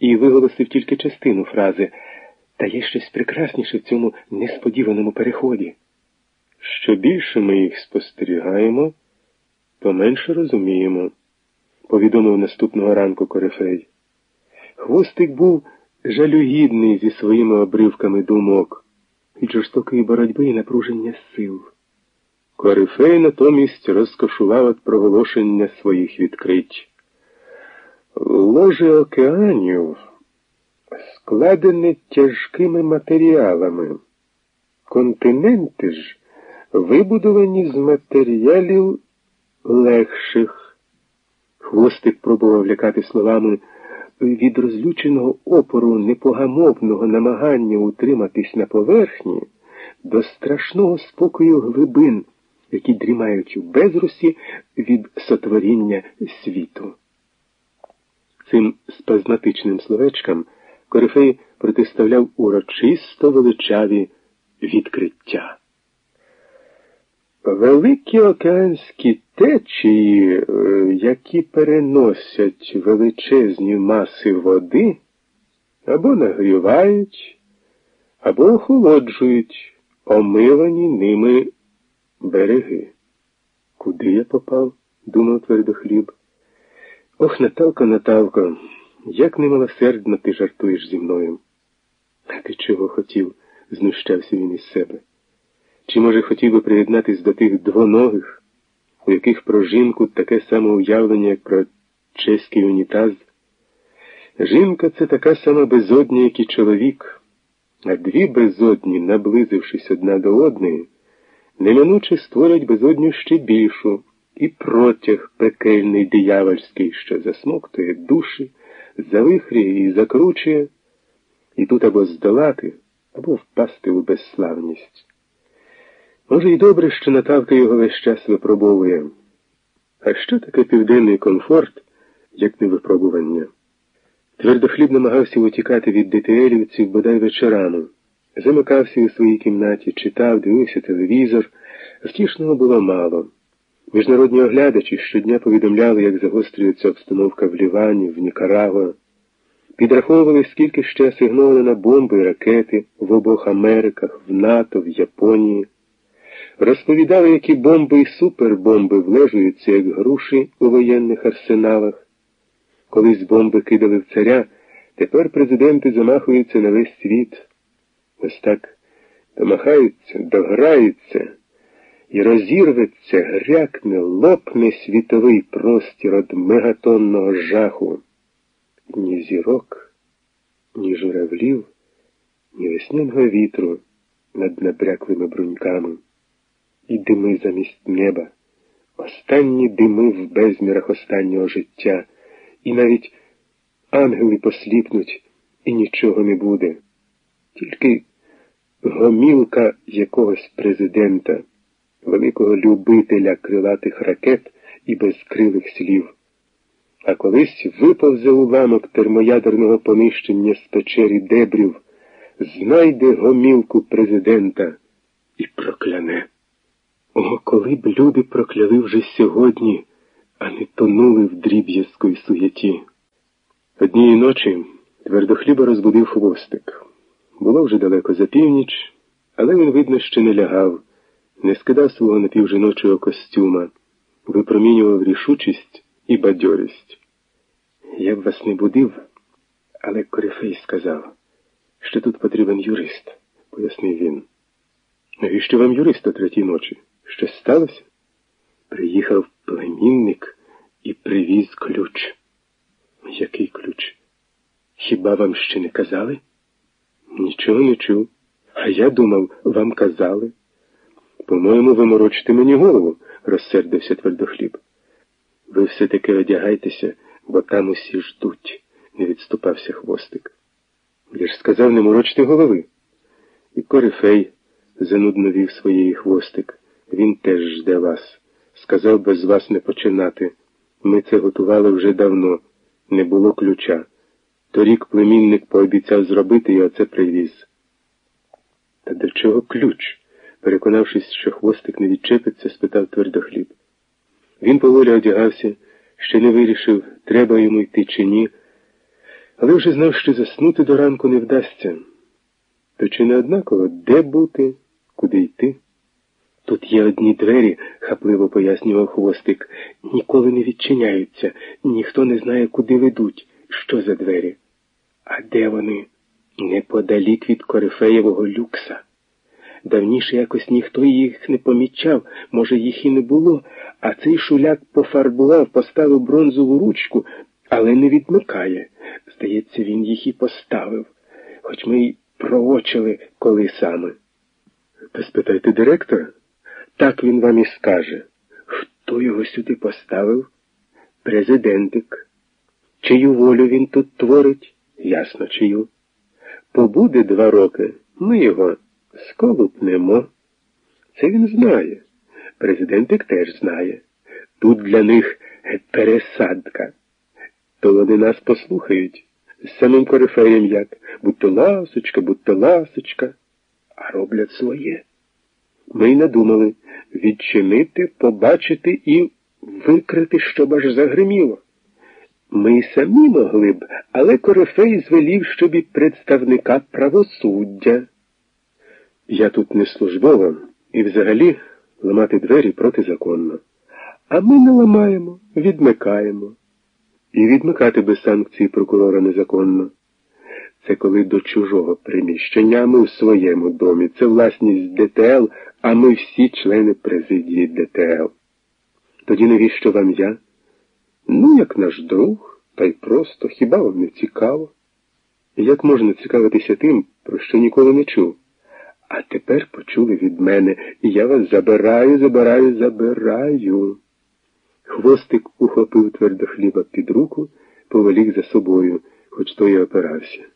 і виголосив тільки частину фрази, та є щось прекрасніше в цьому несподіваному переході. Що більше ми їх спостерігаємо, то менше розуміємо, повідомив наступного ранку Корифей. Хвостик був жалюгідний зі своїми обривками думок від жорстокої боротьби і напруження сил. Корифей натомість розкошував від проголошення своїх відкрить. Ложе океанів складене тяжкими матеріалами. Континенти ж вибудовані з матеріалів легших. Хвостик пробував лякати словами від розлюченого опору непогамовного намагання утриматись на поверхні до страшного спокою глибин, які дрімають у безрусі від сотворіння світу. Цим спазматичним словечкам Корифей протиставляв урочисто величаві відкриття. Великі океанські течії, е, які переносять величезні маси води, або нагрівають, або охолоджують омивані ними береги. Куди я попав? думав твердохліб. Ох, Наталко, Наталко, як немилосердно ти жартуєш зі мною. А ти чого хотів? знущався він із себе. Чи, може, хотів би приєднатись до тих двоногих, у яких про жінку таке саме уявлення, як про чеський унітаз? Жінка це така сама безодня, як і чоловік, а дві безодні, наблизившись одна до одної, неминуче створять безодню ще більшу і протяг пекельний диявольський, що засмоктує душі, завихрює і закручує, і тут або здолати, або впасти у безславність. Може, й добре, що Наталка його весь час випробовує. А що таке південний комфорт, як не випробування? Твердохліб намагався утікати від ДТЛівців бодай вечорами. Замикався у своїй кімнаті, читав, дивився телевізор. Втішного було мало. Міжнародні оглядачі щодня повідомляли, як загострюється обстановка в Лівані, в Нікарагуа. Підраховували, скільки ще асигновано бомби і ракети в обох Америках, в НАТО, в Японії. Розповідали, які бомби і супербомби влежуються, як груші у воєнних арсеналах. Колись бомби кидали в царя, тепер президенти замахуються на весь світ. Ось так домахаються, дограються і розірветься, грякне, лопне світовий простір од мегатонного жаху. Ні зірок, ні журавлів, ні весняного вітру над набряклими бруньками і дими замість неба, останні дими в безмірах останнього життя, і навіть ангели посліпнуть, і нічого не буде. Тільки гомілка якогось президента, великого любителя крилатих ракет і безкрилих слів. А колись виповзе уламок термоядерного понищення з печері дебрів, знайде гомілку президента і прокляне. О, коли б люди прокляли вже сьогодні, а не тонули в дріб'язкої суєті. Однієї ночі твердохліба розбудив хвостик. Було вже далеко за північ, але він, видно, ще не лягав, не скидав свого напівжіночого костюма, випромінював рішучість і бадьорість. Я б вас не будив, але Корифей сказав, що тут потрібен юрист, пояснив він. Навіщо вам юрист о третій ночі? Щось сталося? Приїхав племінник і привіз ключ. Який ключ? Хіба вам ще не казали? Нічого не чув. А я думав, вам казали. По-моєму, ви морочите мені голову, розсердився твердохліб. Ви все-таки одягайтеся, бо там усі ждуть, не відступався хвостик. Я ж сказав, не морочте голови. І корифей занудно вів своєї хвостик. Він теж жде вас. Сказав без вас не починати. Ми це готували вже давно. Не було ключа. Торік племінник пообіцяв зробити і оце привіз. Та до чого ключ? Переконавшись, що хвостик не відчепиться, спитав твердохліб. Він поволі одягався, ще не вирішив, треба йому йти чи ні. але вже знав, що заснути до ранку не вдасться. То чи не однаково, де бути, куди йти? Тут є одні двері, хапливо пояснював хвостик, ніколи не відчиняються, ніхто не знає, куди ведуть, що за двері. А де вони? Неподалік від корифеєвого люкса. Давніше якось ніхто їх не помічав, може, їх і не було, а цей шуляк пофарбував, поставив бронзову ручку, але не відмикає. Здається, він їх і поставив, хоч ми й проочили коли саме. Та спитайте директора, так він вам і скаже. Хто його сюди поставив? Президентик. Чию волю він тут творить? Ясно, чию. Побуде два роки, ми його сколупнемо. Це він знає. Президентик теж знає. Тут для них пересадка. То вони нас послухають. З самим корифеєм як будь то ласочка, будь то ласочка, а роблять своє. Ми й надумали відчинити, побачити і викрити, щоб аж загриміло. Ми й самі могли б, але корифей звелів, щоб і представника правосуддя. Я тут не службова і взагалі ламати двері протизаконно. А ми не ламаємо, відмикаємо. І відмикати без санкції прокурора незаконно. Це коли до чужого приміщення, ми в своєму домі. Це власність ДТЛ, а ми всі члени президії ДТЛ. Тоді навіщо вам я? Ну, як наш друг, та й просто, хіба вам не цікаво? Як можна цікавитися тим, про що ніколи не чув? А тепер почули від мене, і я вас забираю, забираю, забираю. Хвостик ухопив твердо хліба під руку, повелік за собою, хоч той і опирався.